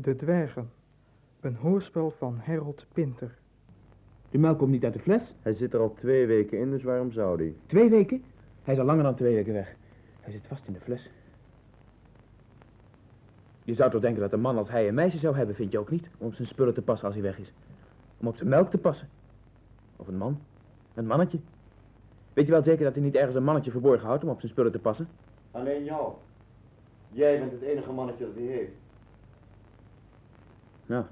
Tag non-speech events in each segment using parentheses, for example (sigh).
De Dwergen. Een hoorspel van Harold Pinter. De melk komt niet uit de fles. Hij zit er al twee weken in, dus waarom zou hij? Twee weken? Hij is al langer dan twee weken weg. Hij zit vast in de fles. Je zou toch denken dat een man als hij een meisje zou hebben, vind je ook niet? Om op zijn spullen te passen als hij weg is. Om op zijn melk te passen. Of een man. Een mannetje. Weet je wel zeker dat hij niet ergens een mannetje verborgen houdt om op zijn spullen te passen? Alleen jou. Jij bent het enige mannetje dat hij heeft. Nou,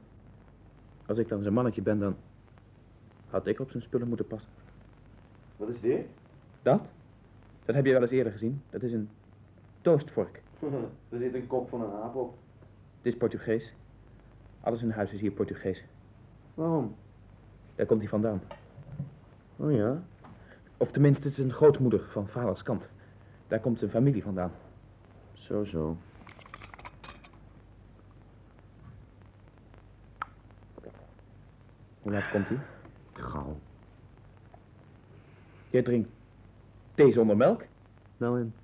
als ik dan zijn mannetje ben, dan had ik op zijn spullen moeten passen. Wat is dit? Dat? Dat heb je wel eens eerder gezien. Dat is een toastvork. (laughs) er zit een kop van een aap op. Het is Portugees. Alles in huis is hier Portugees. Waarom? Daar komt hij vandaan. Oh ja? Of tenminste, het is een grootmoeder van vaders kant. Daar komt zijn familie vandaan. Zo, zo. Hoe laat komt hij? Gauw. Jij drinkt thee zonder melk? Nou en?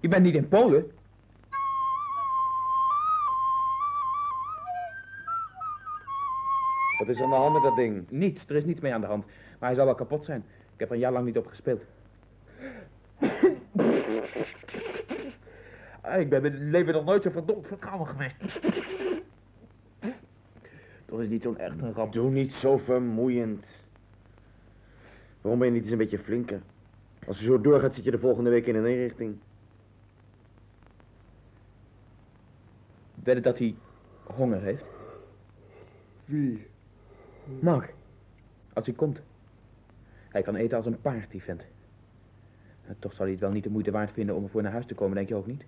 Je bent niet in Polen? Wat is aan de hand met dat ding? Niets, er is niets mee aan de hand. Maar hij zal wel kapot zijn. Ik heb er een jaar lang niet op gespeeld. (laughs) Ah, Ik ben in het leven nog nooit zo verdomd verkouden geweest. Dat is niet zo'n echt een. Doe niet zo vermoeiend. Waarom ben je niet eens een beetje flinker? Als je zo doorgaat, zit je de volgende week in een inrichting. Wedden dat hij honger heeft? Wie? Mark, als hij komt. Hij kan eten als een paard, die vent. En toch zal hij het wel niet de moeite waard vinden om ervoor naar huis te komen, denk je ook niet?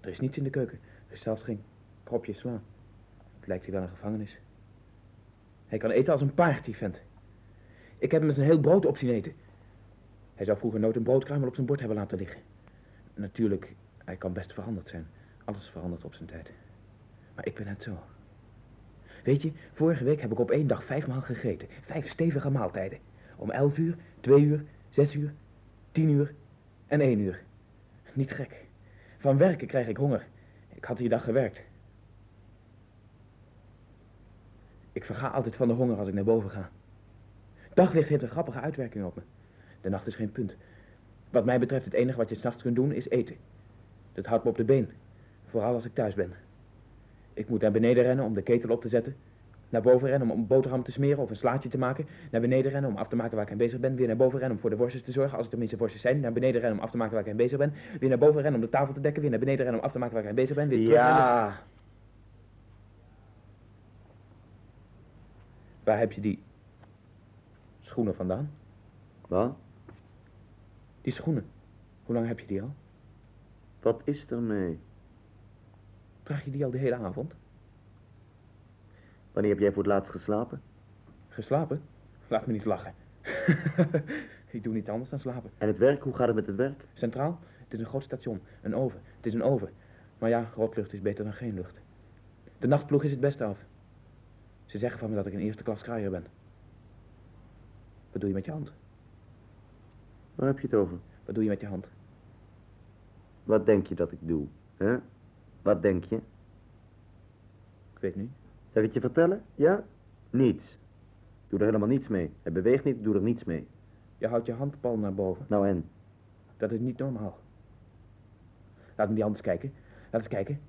Er is niets in de keuken. Er is zelfs geen kropje sla. Het lijkt hier wel een gevangenis. Hij kan eten als een paard, die vent. Ik heb hem eens een heel brood op zien eten. Hij zou vroeger nooit een broodkruimel op zijn bord hebben laten liggen. Natuurlijk, hij kan best veranderd zijn. Alles verandert op zijn tijd. Maar ik ben net zo. Weet je, vorige week heb ik op één dag vijfmaal gegeten. Vijf stevige maaltijden. Om elf uur, twee uur, zes uur, tien uur en één uur. Niet gek. Van werken krijg ik honger. Ik had die dag gewerkt. Ik verga altijd van de honger als ik naar boven ga. Daglicht heeft een grappige uitwerking op me. De nacht is geen punt. Wat mij betreft het enige wat je s'nachts kunt doen is eten. Dat houdt me op de been. Vooral als ik thuis ben. Ik moet naar beneden rennen om de ketel op te zetten. Naar boven rennen om een boterham te smeren of een slaatje te maken. Naar beneden rennen om af te maken waar ik aan bezig ben. Weer naar boven rennen om voor de worstjes te zorgen, als er tenminste worstjes zijn. Naar beneden rennen om af te maken waar ik aan bezig ben. Weer naar boven rennen om de tafel te dekken. Weer naar beneden rennen om af te maken waar ik aan bezig ben. Weer. Ja. Waar heb je die schoenen vandaan? Wat? Die schoenen. Hoe lang heb je die al? Wat is er mee? Draag je die al de hele avond? Wanneer heb jij voor het laatst geslapen? Geslapen? Laat me niet lachen. (laughs) ik doe niet anders dan slapen. En het werk, hoe gaat het met het werk? Centraal? Het is een groot station. Een oven. Het is een oven. Maar ja, rooklucht is beter dan geen lucht. De nachtploeg is het beste af. Ze zeggen van me dat ik een eerste klas kraaier ben. Wat doe je met je hand? Waar heb je het over? Wat doe je met je hand? Wat denk je dat ik doe? hè? Wat denk je? Ik weet niet. Zal ik het je vertellen? Ja? Niets. Doe er helemaal niets mee. Het beweegt niet, doe er niets mee. Je houdt je handpalm naar boven. Nou en? Dat is niet normaal. Laat me die hand eens kijken. Laat eens kijken.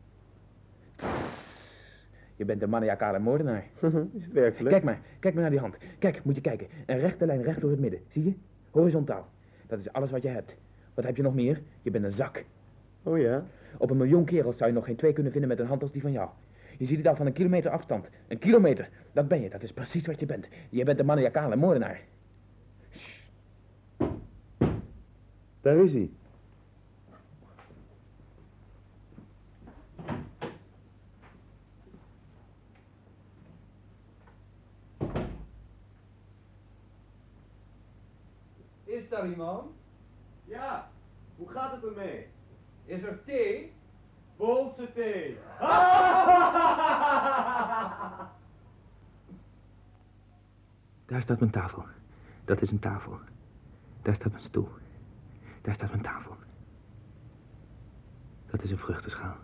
Je bent een maniacale moordenaar. (laughs) is het werkelijk? Kijk maar, kijk maar naar die hand. Kijk, moet je kijken. Een rechte lijn recht door het midden. Zie je? Horizontaal. Dat is alles wat je hebt. Wat heb je nog meer? Je bent een zak. Oh ja? Op een miljoen kerels zou je nog geen twee kunnen vinden met een hand als die van jou. Je ziet het al van een kilometer afstand. Een kilometer. Dat ben je. Dat is precies wat je bent. Je bent een maniacale moordenaar. Daar is hij. Ja, hoe gaat het ermee? Is er thee? Bolse thee. (laughs) Daar staat mijn tafel. Dat is een tafel. Daar staat mijn stoel. Daar staat mijn tafel. Dat is een vruchtenschaal.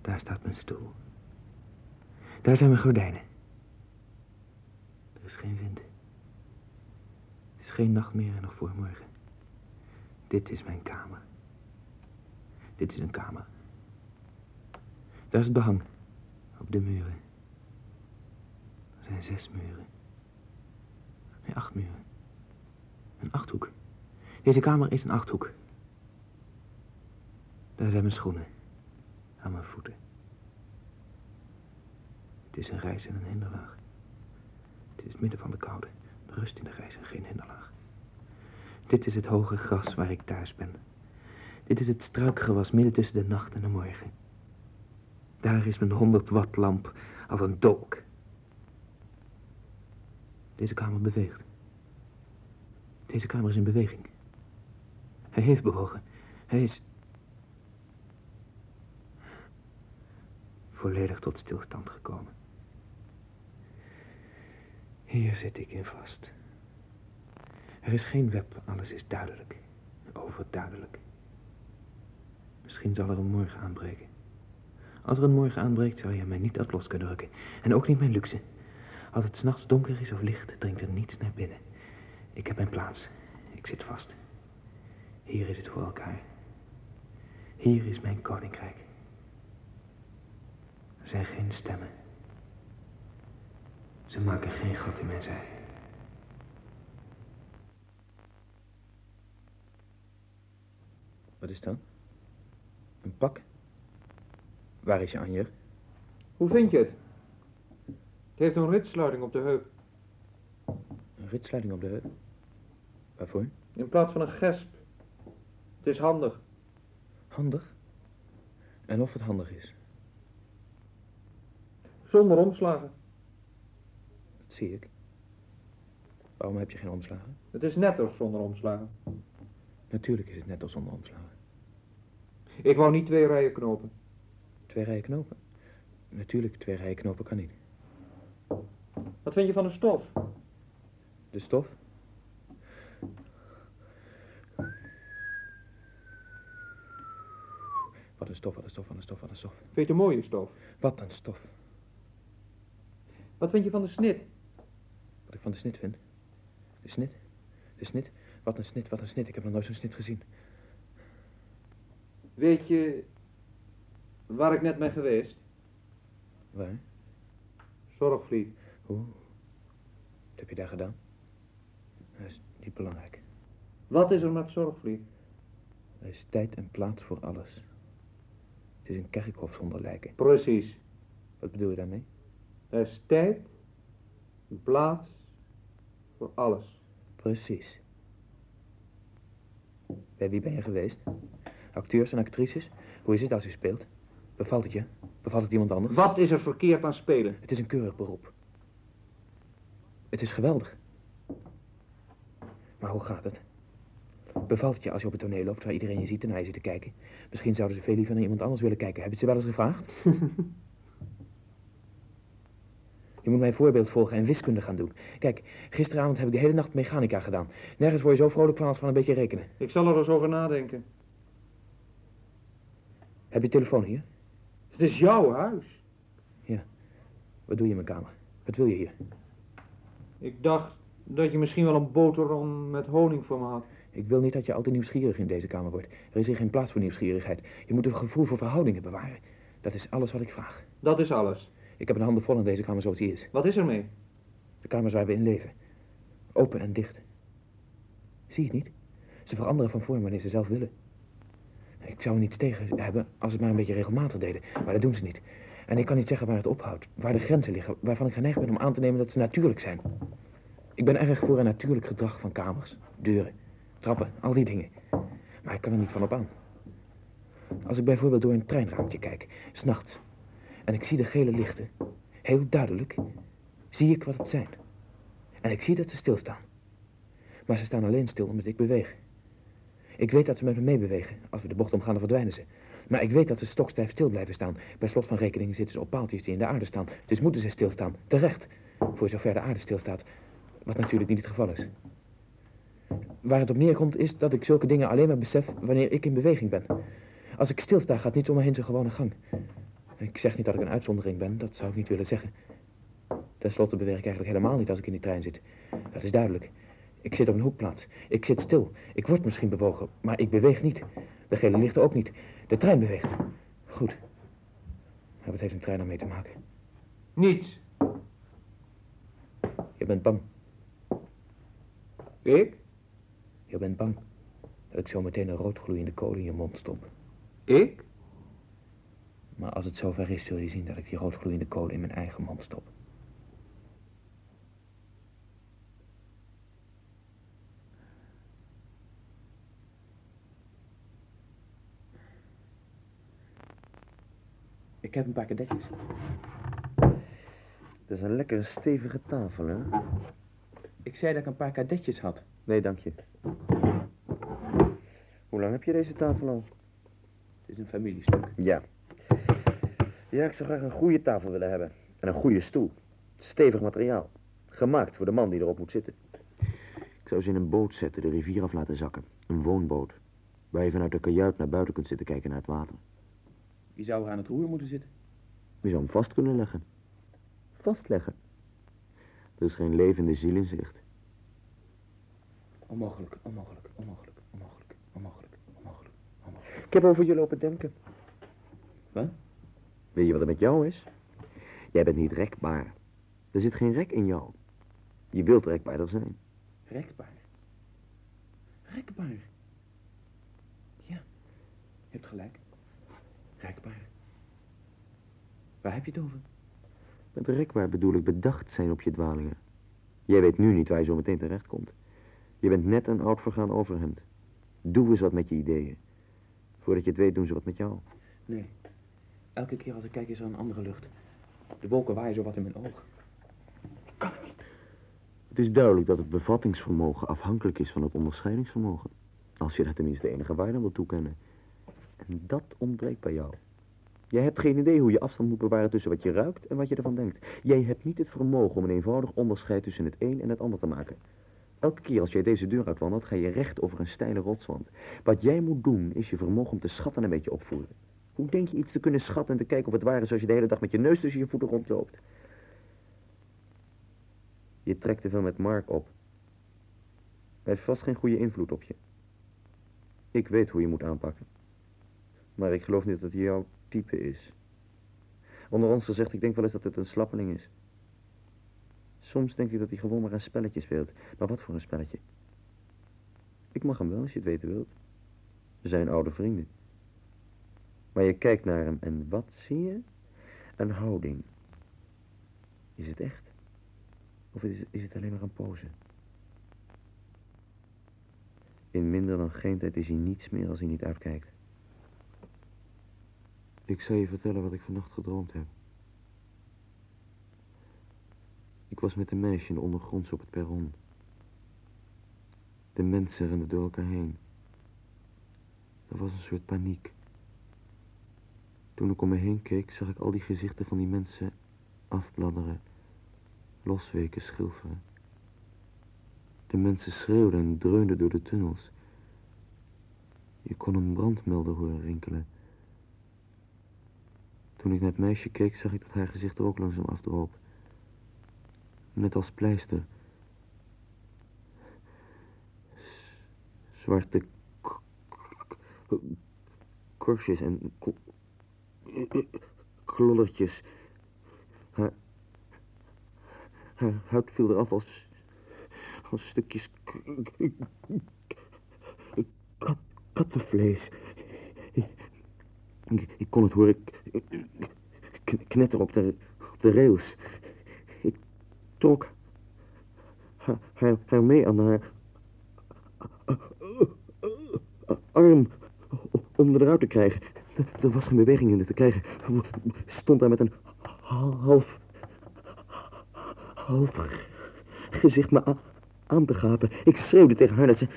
Daar staat mijn stoel. Daar zijn mijn gordijnen. Er is geen wind. Geen nachtmerrie nog voor morgen. Dit is mijn kamer. Dit is een kamer. Daar is het behang. Op de muren. Er zijn zes muren. Nee, acht muren. Een achthoek. Deze kamer is een achthoek. Daar zijn mijn schoenen. Aan mijn voeten. Het is een reis en een hinderlaag. Het is midden van de koude. Rust in de reis en geen hinderlaag. Dit is het hoge gras waar ik thuis ben. Dit is het struikgewas midden tussen de nacht en de morgen. Daar is mijn 100 watt lamp als een dolk. Deze kamer beweegt. Deze kamer is in beweging. Hij heeft bewogen. Hij is... volledig tot stilstand gekomen. Hier zit ik in vast. Er is geen web, alles is duidelijk. Overduidelijk. Misschien zal er een morgen aanbreken. Als er een morgen aanbreekt, zal je mij niet uit los kunnen rukken. En ook niet mijn luxe. Als het s'nachts donker is of licht, dringt er niets naar binnen. Ik heb mijn plaats. Ik zit vast. Hier is het voor elkaar. Hier is mijn koninkrijk. Er zijn geen stemmen. Ze maken geen gat in mijn zij. Wat is dat? Een pak? Waar is je anjer? Hoe vind je het? Het heeft een ritsluiting op de heup. Een ritsluiting op de heup. Waarvoor? In plaats van een gesp. Het is handig. Handig? En of het handig is, Zonder omslagen. Zie ik. Waarom heb je geen omslagen? Het is netter zonder omslagen. Natuurlijk is het net als zonder omslagen. Ik wou niet twee rijen knopen. Twee rijen knopen? Natuurlijk, twee rijen knopen kan niet. Wat vind je van de stof? De stof? Wat een stof, wat een stof, wat een stof, wat een stof. Vind je het een mooie stof? Wat een stof. Wat vind je van de snit? Wat ik van de snit vind. De snit? De snit? Wat een snit, wat een snit. Ik heb nog nooit zo'n snit gezien. Weet je waar ik net ben geweest? Waar? Zorgvliet. Hoe? Wat heb je daar gedaan? Dat is niet belangrijk. Wat is er met Zorgvliet? Er is tijd en plaats voor alles. Het is een kerkhof zonder lijken. Precies. Wat bedoel je daarmee? Er is tijd, een plaats voor alles. Precies. Bij wie ben je geweest? Acteurs en actrices? Hoe is het als u speelt? Bevalt het je? Bevalt het iemand anders? Wat is er verkeerd aan spelen? Het is een keurig beroep. Het is geweldig. Maar hoe gaat het? Bevalt het je als je op het toneel loopt waar iedereen je ziet en naar je zit te kijken? Misschien zouden ze veel liever naar iemand anders willen kijken. Heb je ze wel eens gevraagd? (laughs) Je moet mijn voorbeeld volgen en wiskunde gaan doen. Kijk, gisteravond heb ik de hele nacht mechanica gedaan. Nergens word je zo vrolijk van als van een beetje rekenen. Ik zal er eens over nadenken. Heb je telefoon hier? Het is jouw huis. Wat doe je in mijn kamer? Wat wil je hier? Ik dacht dat je misschien wel een boterham met honing voor me had. Ik wil niet dat je altijd nieuwsgierig in deze kamer wordt. Er is hier geen plaats voor nieuwsgierigheid. Je moet een gevoel voor verhoudingen bewaren. Dat is alles wat ik vraag. Dat is alles. Ik heb een handen vol in deze kamer zoals die is. Wat is er mee? De kamers waar we in leven. Open en dicht. Zie je het niet? Ze veranderen van vorm wanneer ze zelf willen. Ik zou er niets tegen hebben als ze het maar een beetje regelmatig deden. Maar dat doen ze niet. En ik kan niet zeggen waar het ophoudt. Waar de grenzen liggen. Waarvan ik geneigd ben om aan te nemen dat ze natuurlijk zijn. Ik ben erg voor een natuurlijk gedrag van kamers, deuren, trappen, al die dingen. Maar ik kan er niet van op aan. Als ik bijvoorbeeld door een treinraampje kijk, s'nachts, en ik zie de gele lichten, heel duidelijk, zie ik wat het zijn. En ik zie dat ze stilstaan. Maar ze staan alleen stil omdat ik beweeg. Ik weet dat ze met me meebewegen. Als we de bocht omgaan, dan verdwijnen ze. Maar ik weet dat ze stokstijf stil blijven staan. Per slot van rekening zitten ze op paaltjes die in de aarde staan. Dus moeten ze stilstaan. Terecht. Voor zover de aarde stilstaat. Wat natuurlijk niet het geval is. Waar het op neerkomt is dat ik zulke dingen alleen maar besef wanneer ik in beweging ben. Als ik stilsta gaat niets om me heen zijn gewone gang. Ik zeg niet dat ik een uitzondering ben, dat zou ik niet willen zeggen. Ten slotte beweeg ik eigenlijk helemaal niet als ik in die trein zit. Dat is duidelijk. Ik zit op een hoekplaats. Ik zit stil. Ik word misschien bewogen, maar ik beweeg niet. De gele lichten ook niet. De trein beweegt. Goed. Maar wat heeft een trein ermee te maken? Niets. Je bent bang. Ik? Je bent bang dat ik zo meteen een roodgloeiende kool in je mond stop. Ik? Maar als het zover is, zul je zien dat ik die roodgloeiende kool in mijn eigen mond stop. Ik heb een paar kadetjes. Dat is een lekkere stevige tafel, hè? Ik zei dat ik een paar kadetjes had. Nee, dank je. Hoe lang heb je deze tafel al? Het is een familiestuk. Ja. Ja, ik zou graag een goede tafel willen hebben. En een goede stoel. Stevig materiaal. Gemaakt voor de man die erop moet zitten. Ik zou ze in een boot zetten, de rivier af laten zakken. Een woonboot. Waar je vanuit de kajuit naar buiten kunt zitten kijken naar het water. Wie zou er aan het roer moeten zitten? Je zou hem vast kunnen leggen. Vastleggen. Er is geen levende ziel in zicht. Onmogelijk, onmogelijk, onmogelijk, onmogelijk, onmogelijk, onmogelijk, onmogelijk. Ik heb over je lopen denken. Wat? Weet je wat er met jou is? Jij bent niet rekbaar. Er zit geen rek in jou. Je wilt rekbaarder zijn. Rekbaar. Rekbaar. Ja, je hebt gelijk. Rekbaar. Waar heb je het over? Met rekbaar bedoel ik bedacht zijn op je dwalingen. Jij weet nu niet waar je zo meteen terecht komt. Je bent net een oud vergaan overhemd. Doe eens wat met je ideeën. Voordat je het weet doen ze wat met jou. Nee. Elke keer als ik kijk is er een andere lucht. De wolken waaien zo wat in mijn oog. Het is duidelijk dat het bevattingsvermogen afhankelijk is van het onderscheidingsvermogen. Als je daar tenminste enige waarde wil toekennen. En dat ontbreekt bij jou. Jij hebt geen idee hoe je afstand moet bewaren tussen wat je ruikt en wat je ervan denkt. Jij hebt niet het vermogen om een eenvoudig onderscheid tussen het een en het ander te maken. Elke keer als jij deze deur uitwandelt, ga je recht over een steile rotswand. Wat jij moet doen, is je vermogen om te schatten een beetje opvoeren. Hoe denk je iets te kunnen schatten en te kijken of het waar is als je de hele dag met je neus tussen je voeten rondloopt? Je trekt te veel met Mark op. Hij heeft vast geen goede invloed op je. Ik weet hoe je moet aanpakken. Maar ik geloof niet dat hij jouw type is. Onder ons gezegd, ik denk wel eens dat het een slappeling is. Soms denk ik dat hij gewoon maar een spelletje speelt. Maar wat voor een spelletje? Ik mag hem wel als je het weten wilt. We zijn oude vrienden. Maar je kijkt naar hem en wat zie je? Een houding. Is het echt? Of is, is het alleen maar een pose? In minder dan geen tijd is hij niets meer als hij niet uitkijkt. Ik zal je vertellen wat ik vannacht gedroomd heb. Ik was met een meisje ondergronds op het perron. De mensen renden door elkaar heen. Er was een soort paniek. Toen ik om me heen keek, zag ik al die gezichten van die mensen afbladderen, losweken, schilferen. De mensen schreeuwden en dreunden door de tunnels. Je kon een brandmelder horen rinkelen. Toen ik naar het meisje keek, zag ik dat haar gezicht er ook langzaam afdroop. Net als pleister. Zwarte korstjes en klollertjes. Haar, haar huid viel eraf als, als stukjes kattenvlees. Ik, ik, kon het horen knetteren op de, op de rails. Ik trok haar, haar, mee aan haar arm om er eruit te krijgen. Er was geen beweging in het te krijgen. Stond daar met een half, half gezicht me aan te gapen. Ik schreeuwde tegen haar dat ze...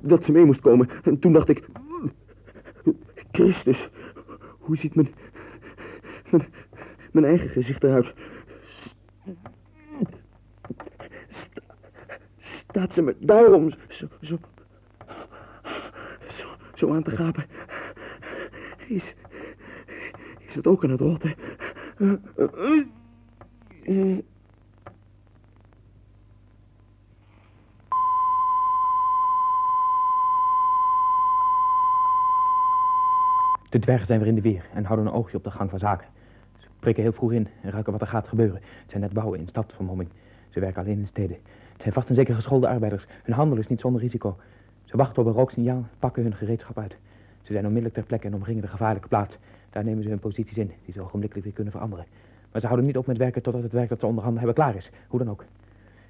Dat ze mee moest komen. En toen dacht ik... Christus, hoe ziet mijn... Mijn, eigen gezicht eruit? Sta- staat ze me daarom zo... zo zo, aan te gapen. Is, is het ook aan het rotten? De dwergen zijn weer in de weer en houden een oogje op de gang van zaken. Ze prikken heel vroeg in en ruiken wat er gaat gebeuren. Het zijn net bouwen in stadvermomming. Ze werken alleen in steden. Het zijn vast en zeker geschoolde arbeiders. Hun handel is niet zonder risico. Ze wachten op een rooksignaal, pakken hun gereedschap uit. Ze zijn onmiddellijk ter plekke en omringen de gevaarlijke plaats. Daar nemen ze hun posities in, die ze ogenblikkelijk weer kunnen veranderen. Maar ze houden niet op met werken totdat het werk dat ze onderhanden hebben klaar is. Hoe dan ook.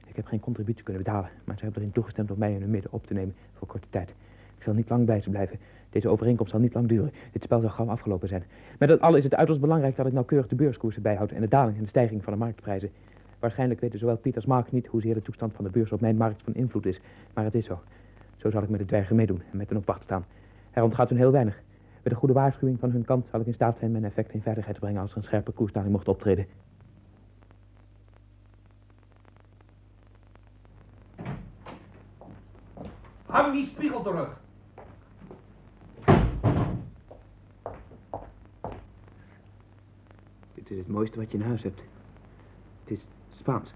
Ik heb geen contributie kunnen betalen, maar ze hebben erin toegestemd om mij in hun midden op te nemen voor korte tijd. Ik zal niet lang bij ze blijven. Deze overeenkomst zal niet lang duren. Dit spel zal gauw afgelopen zijn. Met dat alles is het uiterst belangrijk dat ik nauwkeurig de beurskoersen bijhoud en de daling en de stijging van de marktprijzen. Waarschijnlijk weten zowel Piet als Mark niet hoezeer de toestand van de beurs op mijn markt van invloed is. Maar het is zo. Zo zal ik met de dwergen meedoen en met hen op wacht staan. Er ontgaat hun heel weinig. Met een goede waarschuwing van hun kant zal ik in staat zijn mijn effect in veiligheid te brengen als er een scherpe koersdaling mocht optreden. Hang die spiegel terug. Dit is het mooiste wat je in huis hebt. Het is Spaans.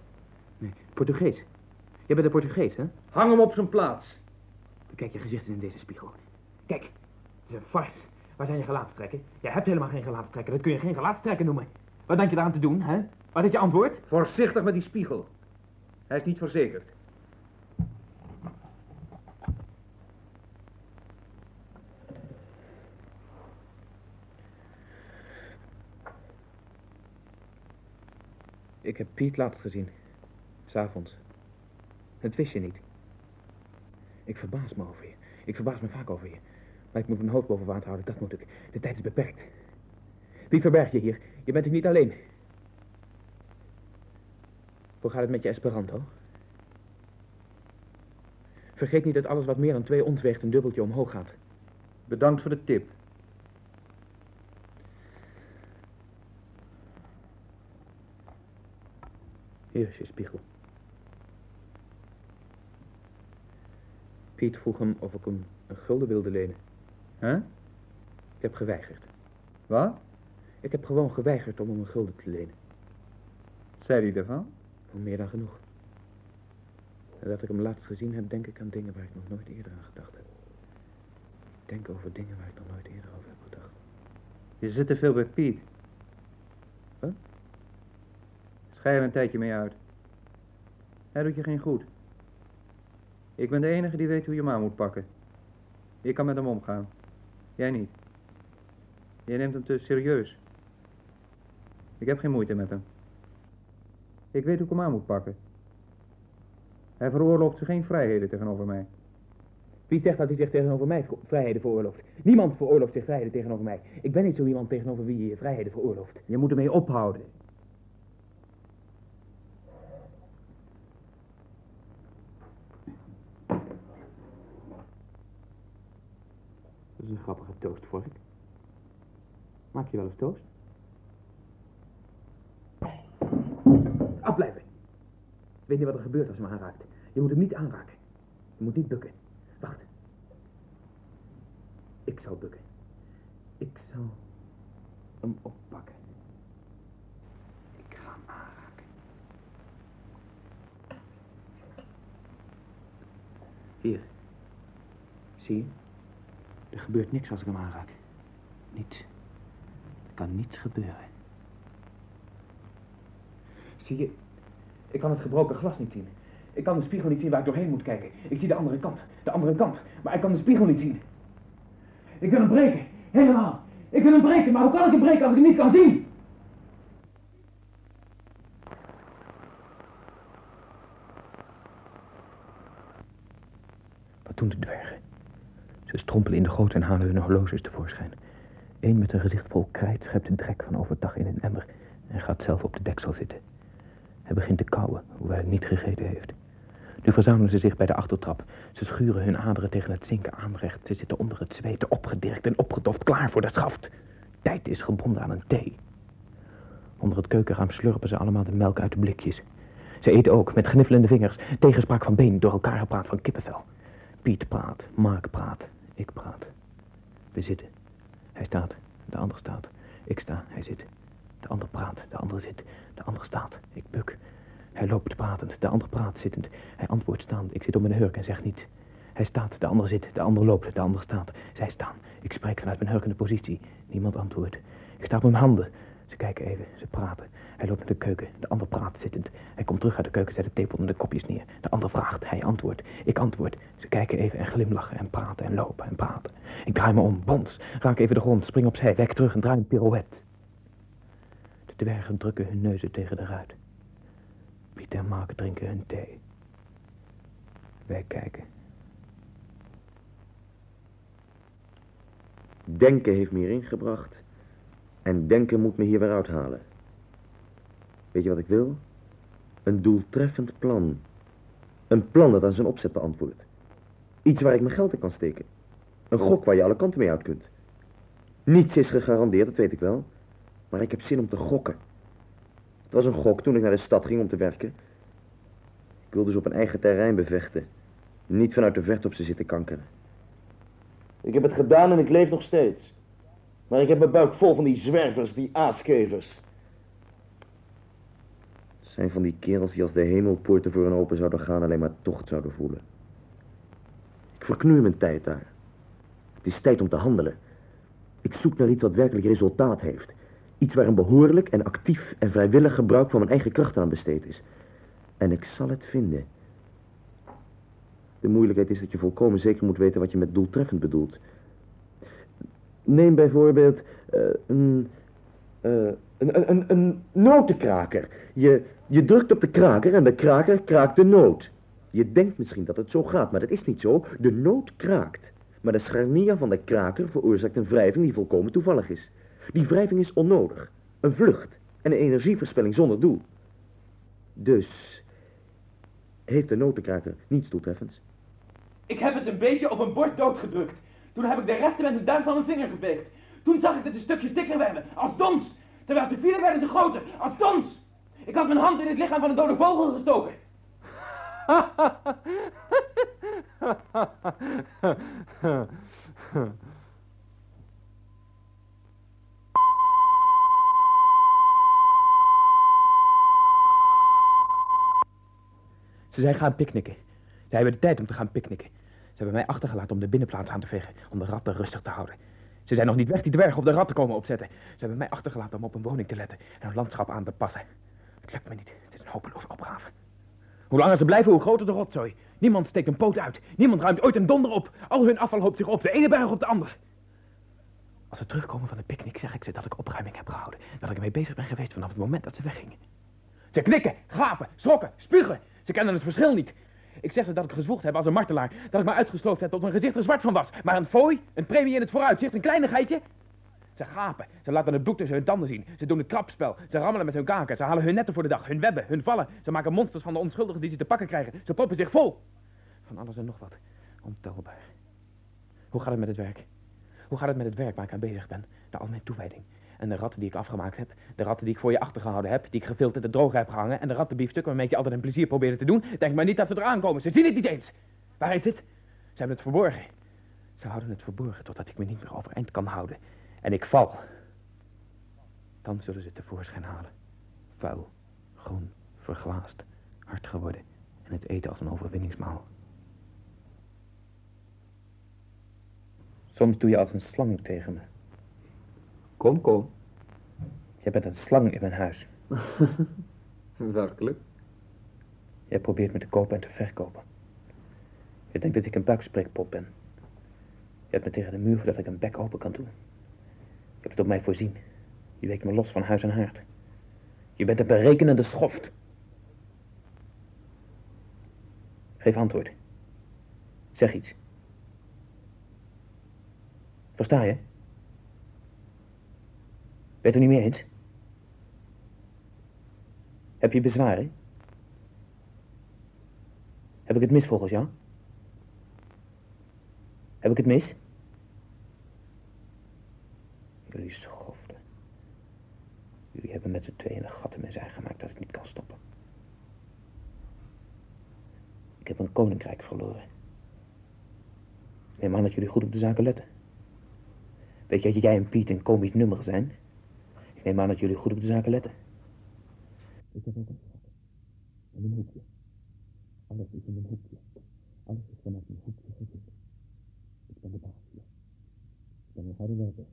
Nee, Portugees. Jij bent een Portugees, hè? Hang hem op zijn plaats. Bekijk je gezicht in deze spiegel. Kijk, het is een farce. Waar zijn je gelaatstrekken? Jij hebt helemaal geen gelaatstrekken. Dat kun je geen gelaatstrekken noemen. Wat denk je eraan te doen, hè? Wat is je antwoord? Voorzichtig met die spiegel. Hij is niet verzekerd. Ik heb Piet laatst gezien. S'avonds. Dat wist je niet. Ik verbaas me over je. Ik verbaas me vaak over je. Maar ik moet mijn hoofd boven water houden, dat moet ik. De tijd is beperkt. Wie verberg je hier? Je bent hier niet alleen. Hoe gaat het met je Esperanto? Vergeet niet dat alles wat meer dan twee ons weegt een dubbeltje omhoog gaat. Bedankt voor de tip. Hier is je spiegel. Piet vroeg hem of ik hem een gulden wilde lenen. Hè? Ik heb geweigerd. Wat? Ik heb gewoon geweigerd om hem een gulden te lenen. Zei hij ervan? Voor meer dan genoeg. En dat ik hem laatst gezien heb, denk ik aan dingen waar ik nog nooit eerder aan gedacht heb. Ik denk over dingen waar ik nog nooit eerder over heb gedacht. Je zit te veel bij Piet. Schij er een tijdje mee uit. Hij doet je geen goed. Ik ben de enige die weet hoe je hem aan moet pakken. Ik kan met hem omgaan. Jij niet. Jij neemt hem te serieus. Ik heb geen moeite met hem. Ik weet hoe ik hem aan moet pakken. Hij veroorlooft zich geen vrijheden tegenover mij. Wie zegt dat hij zich tegenover mij vrijheden veroorlooft? Niemand veroorlooft zich vrijheden tegenover mij. Ik ben niet zo iemand tegenover wie je je vrijheden veroorlooft. Je moet ermee ophouden. Dat is een grappige toastvork. Maak je wel eens toast? Afblijven. Weet je wat er gebeurt als je hem aanraakt? Je moet hem niet aanraken. Je moet niet bukken. Wacht. Ik zal bukken. Ik zal hem oppakken. Ik ga hem aanraken. Hier. Zie je? Er gebeurt niks als ik hem aanraak. Niets. Er kan niets gebeuren. Zie je, ik kan het gebroken glas niet zien. Ik kan de spiegel niet zien waar ik doorheen moet kijken. Ik zie de andere kant, de andere kant, maar ik kan de spiegel niet zien. Ik wil hem breken, helemaal. Ik wil hem breken, maar hoe kan ik hem breken als ik hem niet kan zien? Wat doen de dwergen? Ze strompelen in de goot en halen hun horloges tevoorschijn. Eén met een gezicht vol krijt schept de drek van overdag in een emmer en gaat zelf op de deksel zitten. Hij begint te kauwen, hoewel hij niet gegeten heeft. Nu verzamelen ze zich bij de achtertrap. Ze schuren hun aderen tegen het zinken aanrecht. Ze zitten onder het zweten, opgedirkt en opgedoft, klaar voor de schaft. Tijd is gebonden aan een thee. Onder het keukenraam slurpen ze allemaal de melk uit de blikjes. Ze eten ook, met gniffelende vingers, tegenspraak van been, door elkaar gepraat van kippenvel. Piet praat, Mark praat, ik praat. We zitten. Hij staat, de ander staat. Ik sta, hij zit. De ander praat, de ander zit. De ander staat, ik buk. Hij loopt pratend, de ander praat zittend. Hij antwoordt staand, ik zit op mijn hurk en zeg niets. Hij staat, de ander zit, de ander loopt, de ander staat. Zij staan. Ik spreek vanuit mijn hurkende positie. Niemand antwoordt. Ik sta op mijn handen. Ze kijken even, ze praten. Hij loopt naar de keuken, de ander praat zittend. Hij komt terug uit de keuken, zet de tepel onder de kopjes neer. De ander vraagt, hij antwoordt. Ik antwoord. Ze kijken even en glimlachen en praten en lopen en praten. Ik draai me om, bons, raak even de grond, spring opzij, wek terug en draai een pirouette. De dwergen drukken hun neuzen tegen de ruit. Piet en Mark drinken hun thee. Wij kijken. Denken heeft me hierin gebracht. En denken moet me hier weer uithalen. Weet je wat ik wil? Een doeltreffend plan. Een plan dat aan zijn opzet beantwoordt. Iets waar ik mijn geld in kan steken. Een gok waar je alle kanten mee uit kunt. Niets is gegarandeerd, dat weet ik wel. Maar ik heb zin om te gokken. Het was een gok toen ik naar de stad ging om te werken. Ik wilde ze op een eigen terrein bevechten. Niet vanuit de verte op ze zitten kankeren. Ik heb het gedaan en ik leef nog steeds. Maar ik heb mijn buik vol van die zwervers, die aaskevers. Het zijn van die kerels die als de hemelpoorten voor hen open zouden gaan alleen maar tocht zouden voelen. Ik verknoei mijn tijd daar. Het is tijd om te handelen. Ik zoek naar iets wat werkelijk resultaat heeft. Iets waar een behoorlijk en actief en vrijwillig gebruik van mijn eigen krachten aan besteed is. En ik zal het vinden. De moeilijkheid is dat je volkomen zeker moet weten wat je met doeltreffend bedoelt. Neem bijvoorbeeld eh, een, een, een, een, notenkraker. Je, je drukt op de kraker en de kraker kraakt de noot. Je denkt misschien dat het zo gaat, maar dat is niet zo. De noot kraakt. Maar de scharnier van de kraker veroorzaakt een wrijving die volkomen toevallig is. Die wrijving is onnodig. Een vlucht en een energieverspilling zonder doel. Dus heeft de notenkraker niets doeltreffends. Ik heb eens een beetje op een bord doodgedrukt. Toen heb ik de rechter met een duim van mijn vinger geveegd. Toen zag ik dat de stukjes dikker werden, als dons. Terwijl de vielen werden ze groter, als dons. Ik had mijn hand in het lichaam van een dode vogel gestoken. Ze zijn gaan picknicken. Ze hebben de tijd om te gaan picknicken. Ze hebben mij achtergelaten om de binnenplaats aan te vegen, om de ratten rustig te houden. Ze zijn nog niet weg die dwergen op de ratten komen opzetten. Ze hebben mij achtergelaten om op een woning te letten en een landschap aan te passen. Het lukt me niet. Het is een hopeloze opgave. Hoe langer ze blijven, hoe groter de rotzooi. Niemand steekt een poot uit. Niemand ruimt ooit een donder op. Al hun afval hoopt zich op, de ene berg op de ander. Als ze terugkomen van de picknick, zeg ik ze dat ik opruiming heb gehouden. Dat ik ermee bezig ben geweest vanaf het moment dat ze weggingen. Ze knikken, gapen, schrokken, spugen. Ze kennen het verschil niet. Ik zeg ze dat ik gezwoegd heb als een martelaar. Dat ik me uitgesloofd heb tot mijn gezicht er zwart van was. Maar een fooi, een premie in het vooruitzicht, een kleinigheidje. Ze gapen. Ze laten het bloed tussen hun tanden zien. Ze doen het krapspel. Ze rammelen met hun kaken. Ze halen hun netten voor de dag. Hun webben, hun vallen. Ze maken monsters van de onschuldigen die ze te pakken krijgen. Ze proppen zich vol. Van alles en nog wat. Ontelbaar. Hoe gaat het met het werk? Hoe gaat het met het werk waar ik aan bezig ben? Na al mijn toewijding. En de ratten die ik afgemaakt heb. De ratten die ik voor je achtergehouden heb. Die ik gefilterd en droog heb gehangen. En de rattenbiefstuk waarmee ik je altijd een plezier probeerde te doen. Denk maar niet dat ze eraan komen. Ze zien het niet eens. Waar is het? Ze hebben het verborgen. Ze houden het verborgen totdat ik me niet meer overeind kan houden. En ik val. Dan zullen ze het tevoorschijn halen. Vuil, groen, verglaasd, hard geworden. En het eten als een overwinningsmaal. Soms doe je als een slang tegen me. Kom, kom. Je bent een slang in mijn huis. (laughs) Werkelijk? Jij probeert me te kopen en te verkopen. Je denkt dat ik een buikspreekpop ben. Je hebt me tegen de muur voordat ik een bek open kan doen. Je hebt het op mij voorzien. Je weekt me los van huis en haard. Je bent een berekenende schoft. Geef antwoord. Zeg iets. Versta je? Ben je het er niet mee eens? Heb je bezwaren? Heb ik het mis volgens jou? Heb ik het mis? Jullie schoften. Jullie hebben met z'n tweeën een gat in mijn zij gemaakt dat ik niet kan stoppen. Ik heb een koninkrijk verloren. Neem aan dat jullie goed op de zaken letten. Weet je dat jij en Piet een komisch nummer zijn? Ik neem aan dat jullie goed op de zaken letten. Ik heb ook een schat. In een hoekje. Alles is in een hoekje. Alles is vanuit een hoekje gezien. Ik ben de baas hier. Ik ben een harde werker.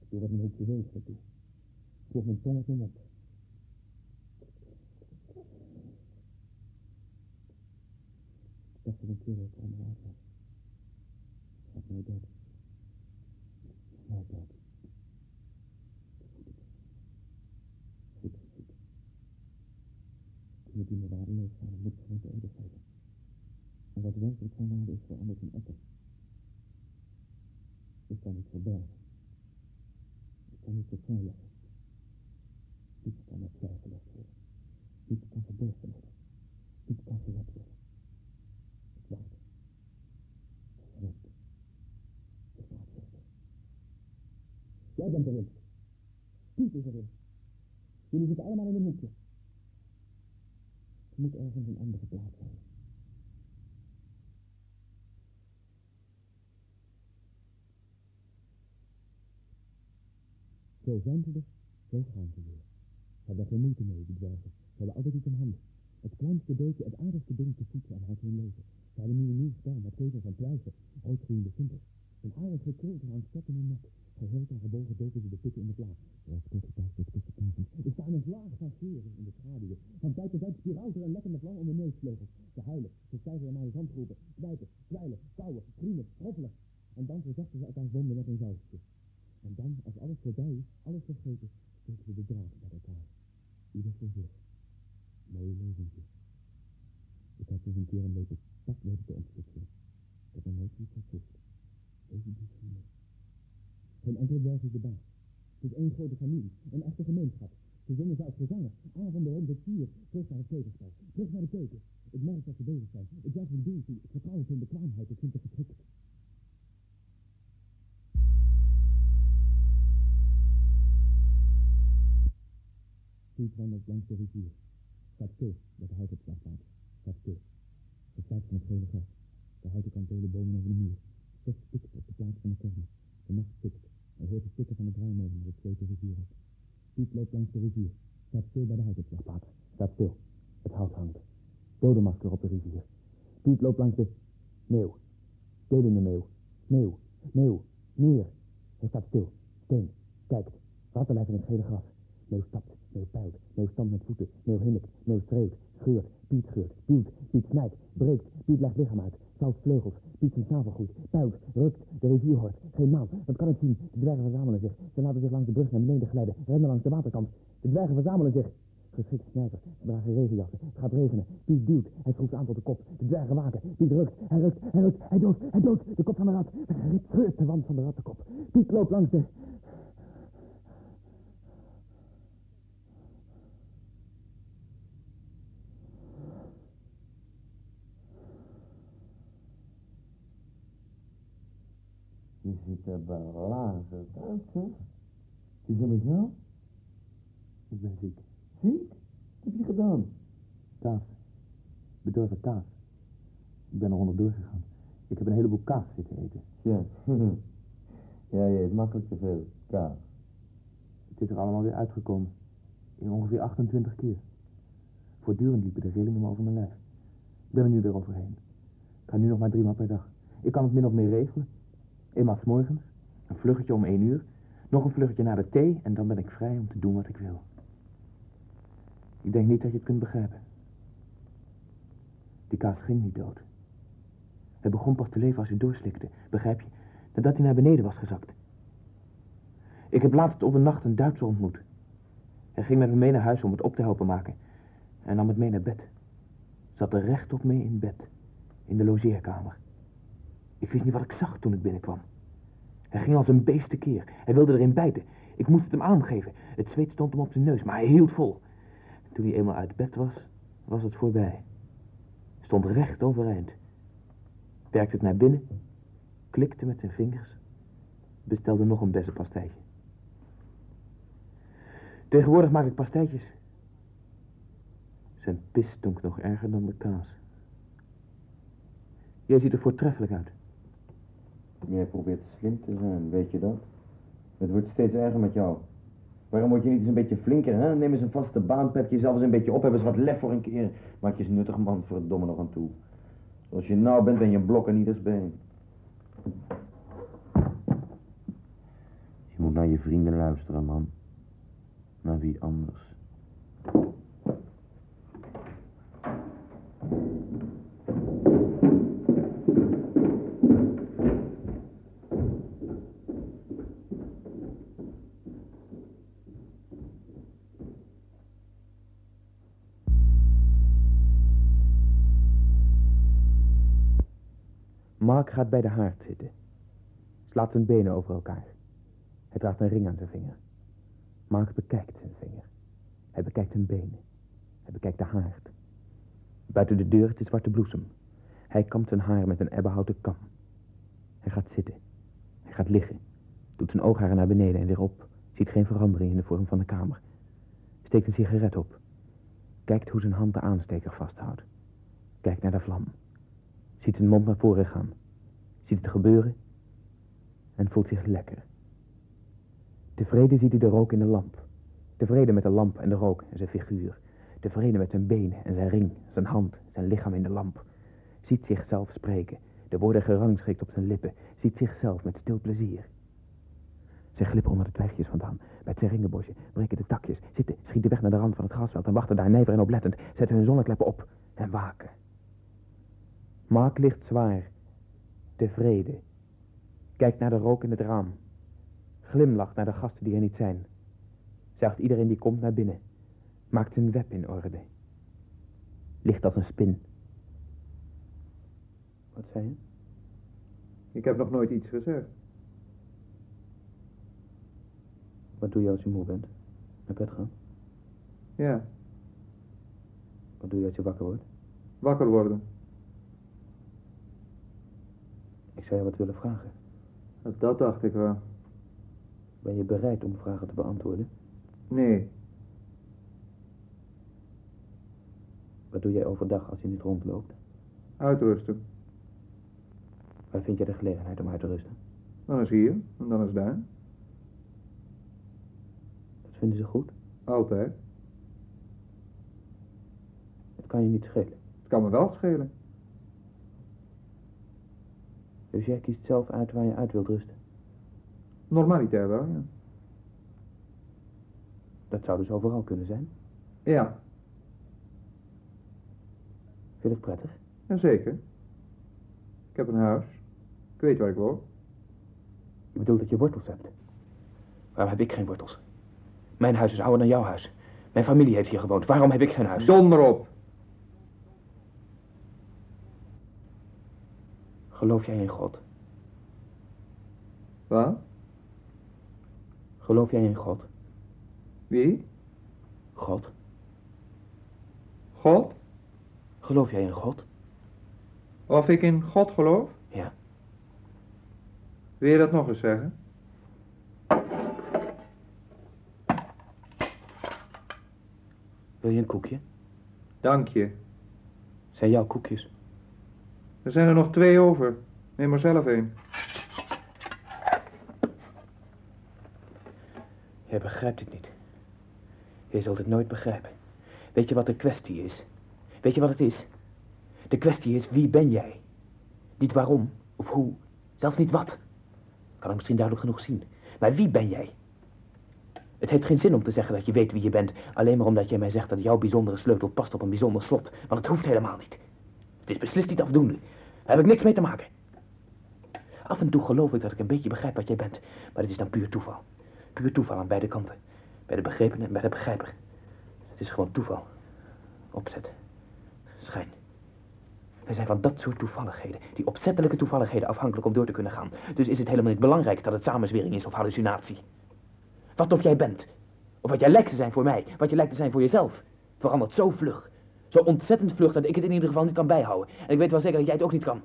Ik doe wat mijn hoekje wil, ik doe. Ik voeg mijn tong uit mijn mond. Ik dacht dat een keer dat ik allemaal uit was. Ik ga nooit dood. Nooit dood. Goed, goed. Toen die me waardeloos te geven. En wat werkelijk van waarde is, verandert in etter. Ik kan niet verbergen. Ik kan niet vervrijleggen. Niets kan met gelegd worden. Niets kan verborgen worden. Niets kan gered worden. Ik wacht. Laat vechten. Jij bent erin. Piet is erin. Jullie zitten allemaal in een hoekje. Het moet ergens een andere plaats zijn. Zo er, zo gaan ze weer. Ze hebben geen moeite mee, die dwergen. Ze hebben altijd iets in handen. Het kleinste beetje, het aardigste ding te voeten en houdt hun leven. Ze hebben nu een nieuw spel met kevers en pluizen, roodgroeiende simpels. Een aardig gekregen aan stekken en nek. Geheel en gebogen doken ze de putten in de plaat. Zoals korte tijd wordt tussen kaven. Er staan een vlaag van veren in de schaduwen. Van tijd tot tijd spiraalt er een lekkende vlam om de neusvleugels. Ze huilen, ze stijgen naar de zandgroepen, knijpen, kwijlen, kauwen, griemen, roffelen. En dan verzachten ze elkaar wonden met een zoutje. En dan, als alles voorbij is, alles vergeten, steken ze de draad bij elkaar. Ieder voor zich. Mooie leventjes. Ik had dus een keer een beetje pak te ontwikkelen. Ik heb er nooit iets. Even die Geen enkele dwerg is de baas. Het is één grote familie, een echte gemeenschap. Ze zingen ze als gezangen, avonden rond het vuur, terug naar het ketenspel, terug naar de keuken. Ik merk dat ze bezig zijn. Ik hun doen toe, ik vertrouw op hun bekwaamheid, ik vind het geschikt. Piet wandelt langs de rivier. Staat stil met de hout op slagplaat. Staat stil. De staat van het gele gras. De houten kantelen bomen over de muur. Zes stikt op de plaats van de kermis. De nacht stikt. Hij hoort de stikken van de draaimolen met het de rivier op. Piet loopt langs de rivier. Staat stil bij de houtopslagplaat. Staat stil. Het hout hangt. Dodemasker op de rivier. Piet loopt langs de... Meeuw. Delende meeuw. Meeuw. Meeuw. Neer. Hij staat stil. Steen. Kijkt. Rattenlijf in het gele gras. Meeuw stapt. Meeuw pijlt. Meeuw stamt met voeten. Meeuw hinnikt. Meeuw streelt. Scheurt. Piet scheurt. Piet. Piet snijdt. Breekt. Piet legt lichaam uit. Vouwt vleugels. Piet zijn snavel groeit. Pijlt. Rukt. De rivier hoort. Geen maal. Wat kan het zien? De dwergen verzamelen zich. Ze laten zich langs de brug naar beneden glijden. Rennen langs de waterkant. De dwergen verzamelen zich. Geschikte snijpers, dragen regenjassen. Het gaat regenen. Piet duwt. Hij schroeft aan tot de kop. De dwergen waken. Piet rukt. Hij rukt. Hij rukt. Hij doodt. Hij doodt. De kop van de rat. Hij scheurt de wand van de rattenkop. Piet loopt langs de... Je ziet er belazerd uit, hè? Is dat met jou? Ik ben ziek. Ziek? Wat heb je gedaan? Kaas. Bedorven kaas. Ik ben er onderdoor gegaan. Ik heb een heleboel kaas zitten eten. Ja. (laughs) ja, je eet makkelijk te veel. Kaas. Het is er allemaal weer uitgekomen. In ongeveer 28 keer. Voortdurend liepen de rillingen over mijn lijf. Ik ben er nu weer overheen. Ik ga nu nog maar drie maal per dag. Ik kan het min of meer regelen. Eenmaal morgens, een vluggetje om één uur, nog een vluggetje naar de thee en dan ben ik vrij om te doen wat ik wil. Ik denk niet dat je het kunt begrijpen. Die kaas ging niet dood. Hij begon pas te leven als hij doorslikte, begrijp je? Nadat hij naar beneden was gezakt. Ik heb laatst op een nacht een Duitser ontmoet. Hij ging met me mee naar huis om het op te helpen maken. En nam het mee naar bed. Zat er rechtop mee in bed. In de logeerkamer. Ik wist niet wat ik zag toen ik binnenkwam. Hij ging als een beest keer. Hij wilde erin bijten. Ik moest het hem aangeven. Het zweet stond hem op zijn neus, maar hij hield vol. Toen hij eenmaal uit bed was, was het voorbij. Stond recht overeind. Werkte het naar binnen, klikte met zijn vingers, bestelde nog een bessenpastijtje. Tegenwoordig maak ik pastijtjes. Zijn pis stonk nog erger dan de kaas. Jij ziet er voortreffelijk uit. Jij probeert slim te zijn, weet je dat? Het wordt steeds erger met jou. Waarom word je niet eens een beetje flinker, hè? Neem eens een vaste baan, pep jezelf eens een beetje op, heb eens wat lef voor een keer. Maak je eens nuttig man voor het domme nog aan toe. Zoals je nou bent, ben je een blok en niet als been. Je moet naar je vrienden luisteren, man. Naar wie anders. Mark gaat bij de haard zitten. Slaat zijn benen over elkaar. Hij draagt een ring aan zijn vinger. Mark bekijkt zijn vinger. Hij bekijkt zijn benen. Hij bekijkt de haard. Buiten de deur is de zwarte bloesem. Hij kamt zijn haar met een ebbenhouten kam. Hij gaat zitten. Hij gaat liggen. Doet zijn oogharen naar beneden en weer op. Ziet geen verandering in de vorm van de kamer. Steekt een sigaret op. Kijkt hoe zijn hand de aansteker vasthoudt. Kijkt naar de vlam. Ziet zijn mond naar voren gaan. Ziet het gebeuren. En voelt zich lekker. Tevreden ziet hij de rook in de lamp. Tevreden met de lamp en de rook en zijn figuur. Tevreden met zijn benen en zijn ring, zijn hand, zijn lichaam in de lamp. Ziet zichzelf spreken. De woorden gerangschikt op zijn lippen. Ziet zichzelf met stil plezier. Zij glippen onder de twijgjes vandaan. Bij het seringenbosje breken de takjes. Zitten, schieten weg naar de rand van het grasveld en wachten daar nijver en oplettend. Zetten hun zonnekleppen op en waken. Mark ligt zwaar. Tevreden. Kijkt naar de rook in het raam. Glimlacht naar de gasten die er niet zijn. Zuigt iedereen die komt naar binnen. Maakt zijn web in orde. Ligt als een spin. Wat zei je? Ik heb nog nooit iets gezegd. Wat doe je als je moe bent? Naar bed gaan? Ja, Wat doe je als je wakker wordt? wakker worden. Ik zou je wat willen vragen. Dat dacht ik wel. Ben je bereid om vragen te beantwoorden? Nee, Wat doe jij overdag als je niet rondloopt? uitrusten. Waar vind je de gelegenheid om uit te rusten? Dan is hier en dan is daar. Dat vinden ze goed. Altijd. Het kan je niet schelen. Het kan me wel schelen. Dus jij kiest zelf uit waar je uit wilt rusten. Normalitair wel, ja. Dat zou dus overal kunnen zijn. Ja, Vind je het prettig? jazeker. Ik heb een huis. Ik weet waar ik woon. Je bedoelt dat je wortels hebt. Waarom heb ik geen wortels? Mijn huis is ouder dan jouw huis. Mijn familie heeft hier gewoond. Waarom heb ik geen huis? Donder op. Geloof jij in God? Wat? Geloof jij in God? Wie? God? God? Geloof jij in God? Of ik in God geloof? Ja. Wil je dat nog eens zeggen? Wil je een koekje? Dank je. Zijn jouw koekjes? Er zijn er nog twee over. Neem maar zelf een. Jij begrijpt het niet. Je zult het nooit begrijpen. Weet je wat de kwestie is? Weet je wat het is? De kwestie is, wie ben jij? Niet waarom of hoe, zelfs niet wat. Kan ik misschien duidelijk genoeg zien. Maar wie ben jij? Het heeft geen zin om te zeggen dat je weet wie je bent, alleen maar omdat jij mij zegt dat jouw bijzondere sleutel past op een bijzonder slot, want het hoeft helemaal niet. Het is beslist niet afdoende. Daar heb ik niks mee te maken. Af en toe geloof ik dat ik een beetje begrijp wat jij bent, maar het is dan puur toeval. Puur toeval aan beide kanten. Bij de begrepene en bij de begrijper. Het is gewoon toeval. Opzet. Schijn. Er zijn van dat soort toevalligheden, die opzettelijke toevalligheden afhankelijk om door te kunnen gaan. Dus is het helemaal niet belangrijk dat het samenzwering is of hallucinatie. Wat of jij bent, of wat jij lijkt te zijn voor mij, wat je lijkt te zijn voor jezelf, verandert zo vlug. Zo ontzettend vlug dat ik het in ieder geval niet kan bijhouden. En ik weet wel zeker dat jij het ook niet kan.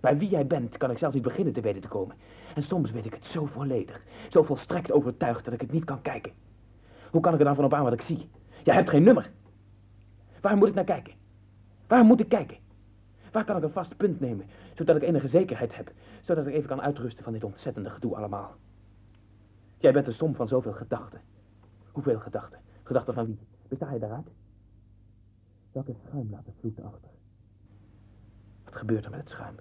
Maar wie jij bent, kan ik zelfs niet beginnen te weten te komen. En soms weet ik het zo volledig, zo volstrekt overtuigd dat ik het niet kan kijken. Hoe kan ik er dan van op aan wat ik zie? Jij hebt geen nummer. Waar moet ik naar kijken? Waar moet ik kijken? Waar kan ik een vast punt nemen, zodat ik enige zekerheid heb? zodat ik even kan uitrusten van dit ontzettende gedoe allemaal. Jij bent de som van zoveel gedachten. Hoeveel gedachten? Gedachten van wie? Besta je daaruit? Welke schuim laat het vloed achter? Wat gebeurt er met het schuim?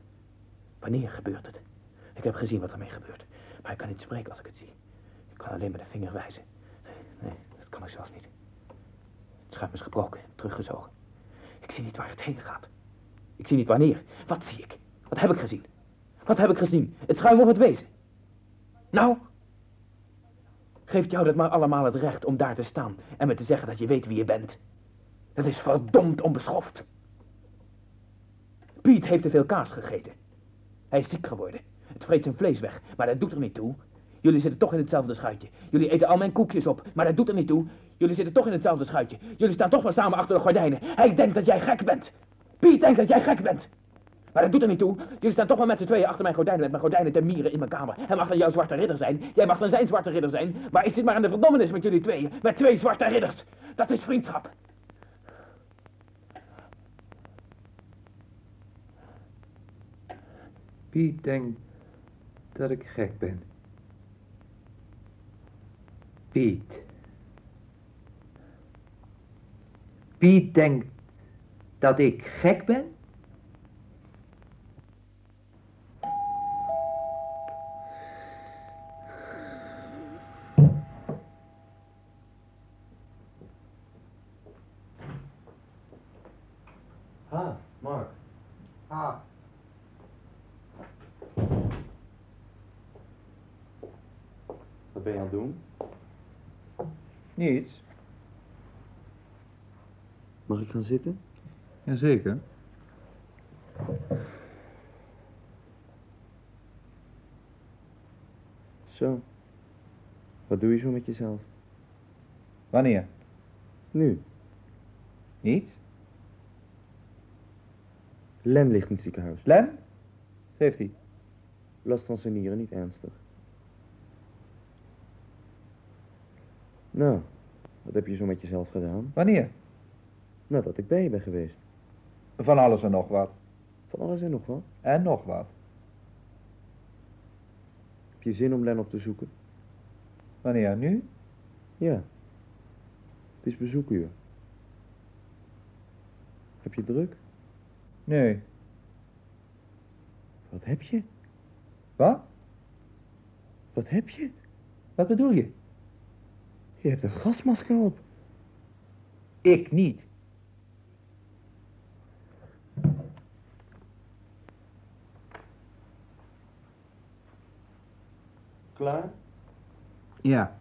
Wanneer gebeurt het? Ik heb gezien wat ermee gebeurt, maar ik kan niet spreken als ik het zie. Ik kan alleen met de vinger wijzen. Nee, nee, dat kan ik zelfs niet. Het schuim is gebroken, teruggezogen. Ik zie niet waar het heen gaat. Ik zie niet wanneer. Wat zie ik? Wat heb ik gezien? Wat heb ik gezien? Het schuim of het wezen? Nou? Geeft jou dat maar allemaal het recht om daar te staan en me te zeggen dat je weet wie je bent. Dat is verdomd onbeschoft. Piet heeft te veel kaas gegeten. Hij is ziek geworden. Het vreet zijn vlees weg, maar dat doet er niet toe. Jullie zitten toch in hetzelfde schuitje. Jullie eten al mijn koekjes op, maar dat doet er niet toe. Jullie zitten toch in hetzelfde schuitje. Jullie staan toch maar samen achter de gordijnen. Hij denkt dat jij gek bent. Piet denkt dat jij gek bent. Maar dat doet er niet toe. Jullie staan toch maar met z'n tweeën achter mijn gordijnen met mijn gordijnen te mieren in mijn kamer. Hij mag dan jouw zwarte ridder zijn. Jij mag dan zijn zwarte ridder zijn. Maar ik zit maar in de verdommenis met jullie tweeën. Met twee zwarte ridders. Dat is vriendschap. Piet denkt dat ik gek ben. Piet. Piet denkt dat ik gek ben? Ha, Mark. Ah, Wat ben je aan het doen? niets. Mag ik gaan zitten? Jazeker. Zo. Wat doe je zo met jezelf? Wanneer? Nu. Niets. Lem ligt in het ziekenhuis. Lem? Wat heeft hij? Last van zijn nieren, niet ernstig. Nou, wat heb je zo met jezelf gedaan? Wanneer? Nadat ik bij je ben geweest. Van alles en nog wat. Van alles en nog wat. En nog wat. Heb je zin om Len op te zoeken? Wanneer? Nu? Ja. Het is bezoekuur. Heb je druk? Nee. Wat heb je? Wat? Wat heb je? Wat bedoel je? Je hebt een gasmasker op. Ik niet. Klaar? Ja.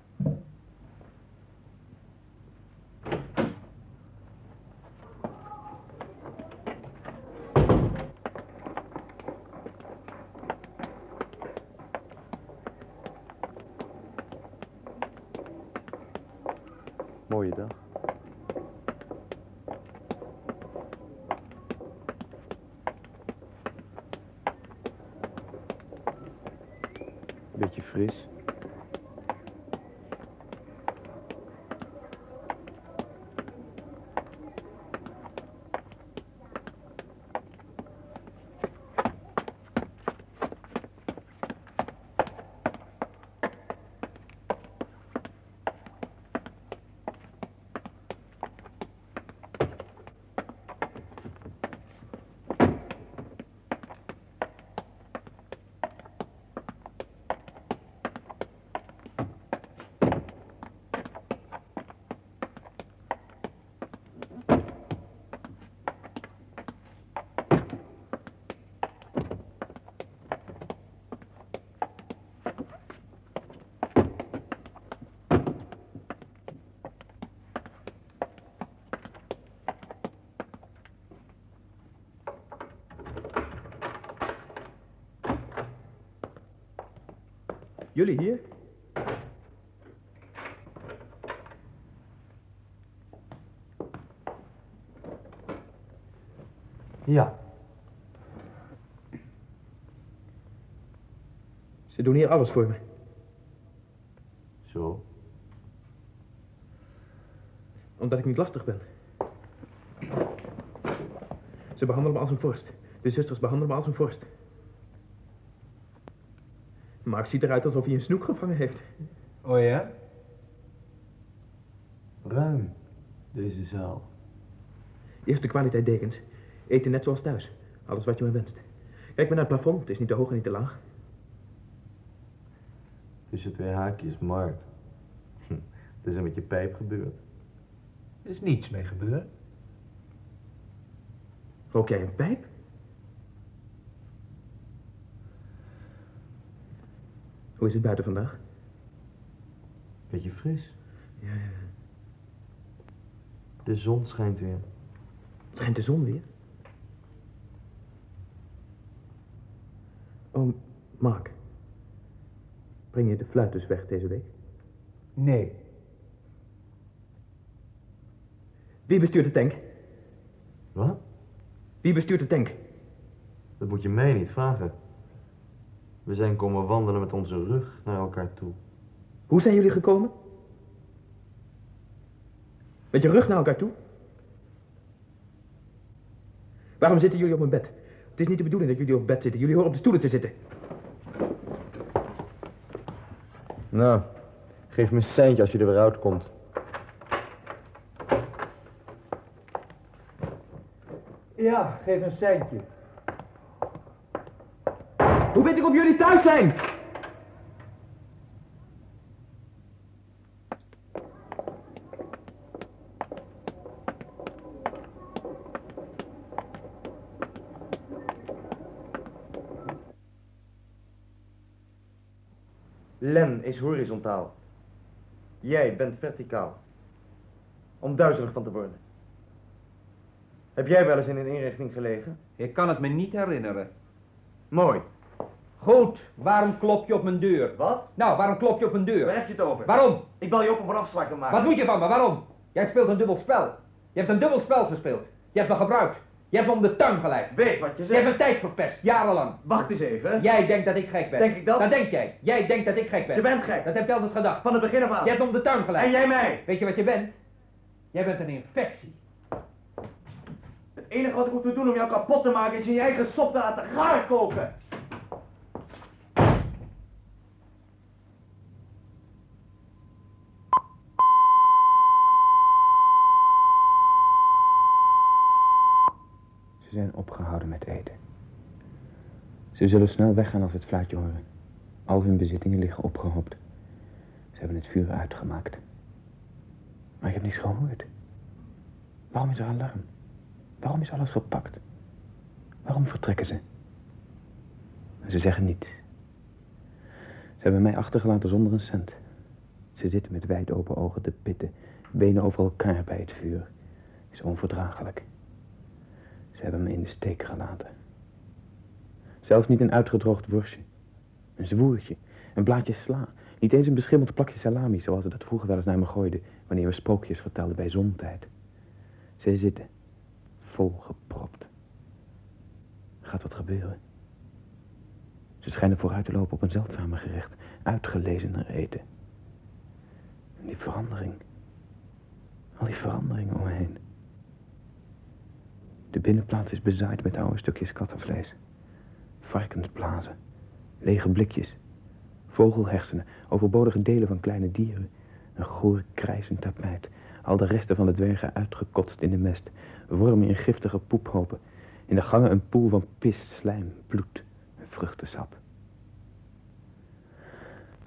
Mooie dag. Beetje fris. Jullie hier? Ja. Ze doen hier alles voor me. Zo. Omdat ik niet lastig ben. Ze behandelen me als een vorst. De zusters behandelen me als een vorst. Mark ziet eruit alsof hij een snoek gevangen heeft. Oh ja? Ruim, deze zaal. Eerste kwaliteit dekens. Eten net zoals thuis. Alles wat je maar wenst. Kijk maar naar het plafond. Het is niet te hoog en niet te laag. Tussen twee haakjes, Mark. Hm, Wat is er met je pijp gebeurd? Er is niets mee gebeurd. Rook jij een pijp? Hoe is het buiten vandaag? Beetje fris. Ja, ja. De zon schijnt weer. Schijnt de zon weer? Oh, Mark. Breng je de fluit dus weg deze week? Nee. Wie bestuurt de tank? Wat? Wie bestuurt de tank? Dat moet je mij niet vragen. We zijn komen wandelen met onze rug naar elkaar toe. Hoe zijn jullie gekomen? Met je rug naar elkaar toe? Waarom zitten jullie op mijn bed? Het is niet de bedoeling dat jullie op bed zitten. Jullie horen op de stoelen te zitten. Nou, geef me een seintje als je er weer uitkomt. Ja, geef een centje. Hoe weet ik of jullie thuis zijn? Len is horizontaal. Jij bent verticaal. Om duizelig van te worden. Heb jij wel eens in een inrichting gelegen? Ik kan het me niet herinneren. Mooi. Goed, waarom klop je op mijn deur? Wat? Nou, waarom klop je op mijn deur? Waar heb je het over? Waarom? Ik bel je op om een afspraak te maken. Wat moet je van me? Waarom? Jij speelt een dubbel spel. Je hebt een dubbel spel gespeeld. Je hebt me gebruikt. Je hebt me om de tuin geleid. Weet wat je Je hebt zegt. mijn tijd verpest, jarenlang. Wacht eens even. Jij denkt dat ik gek ben. Denk ik dat? Dat denk jij. Jij denkt dat ik gek ben. Je bent gek. Dat heb je altijd gedacht. Van het begin af aan. Je hebt me om de tuin geleid. En jij mij. Weet je wat je bent? Jij bent een infectie. Het enige wat ik hoef te doen om jou kapot te maken is in je eigen sop te laten gaar koken. Opgehouden met eten. Ze zullen snel weggaan als het fluitje horen. Al hun bezittingen liggen opgehoopt. Ze hebben het vuur uitgemaakt. Maar ik heb niets gehoord. Waarom is er alarm? Waarom is alles gepakt? Waarom vertrekken ze? Ze zeggen niets. Ze hebben mij achtergelaten zonder een cent. Ze zitten met wijd open ogen te pitten, benen over elkaar bij het vuur. Is onverdraaglijk. Ze hebben me in de steek gelaten. Zelfs niet een uitgedroogd worstje. Een zwoertje. Een blaadje sla. Niet eens een beschimmeld plakje salami, zoals ze dat vroeger wel eens naar me gooiden... wanneer we sprookjes vertelden bij zontijd. Ze zitten. Volgepropt. Gaat wat gebeuren. Ze schijnen vooruit te lopen op een zeldzamer gerecht. Uitgelezener eten. En die verandering. Al die veranderingen om me heen. De binnenplaats is bezaaid met oude stukjes kattenvlees. Varkensblazen. Lege blikjes. Vogelhersenen. Overbodige delen van kleine dieren. Een goor krijzend tapijt. Al de resten van de dwergen uitgekotst in de mest. Wormen in giftige poephopen. In de gangen een poel van pis, slijm, bloed en vruchtensap.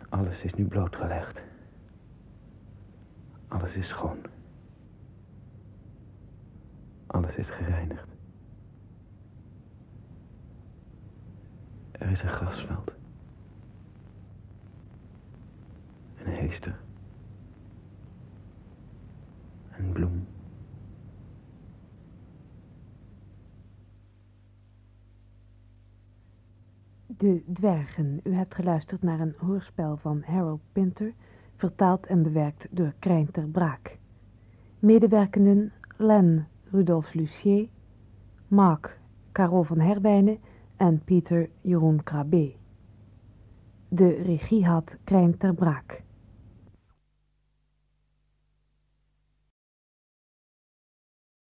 Alles is nu blootgelegd. Alles is schoon. Alles is gereinigd. Er is een grasveld. Een heester. Een bloem. De Dwergen. U hebt geluisterd naar een hoorspel van Harold Pinter, vertaald en bewerkt door Krijn ter Braak. Medewerkenden Len Rudolf Lucier, Mark Carol van Herwijnen en Pieter Jeroen Krabbe. De regie had Krijn ter Braak.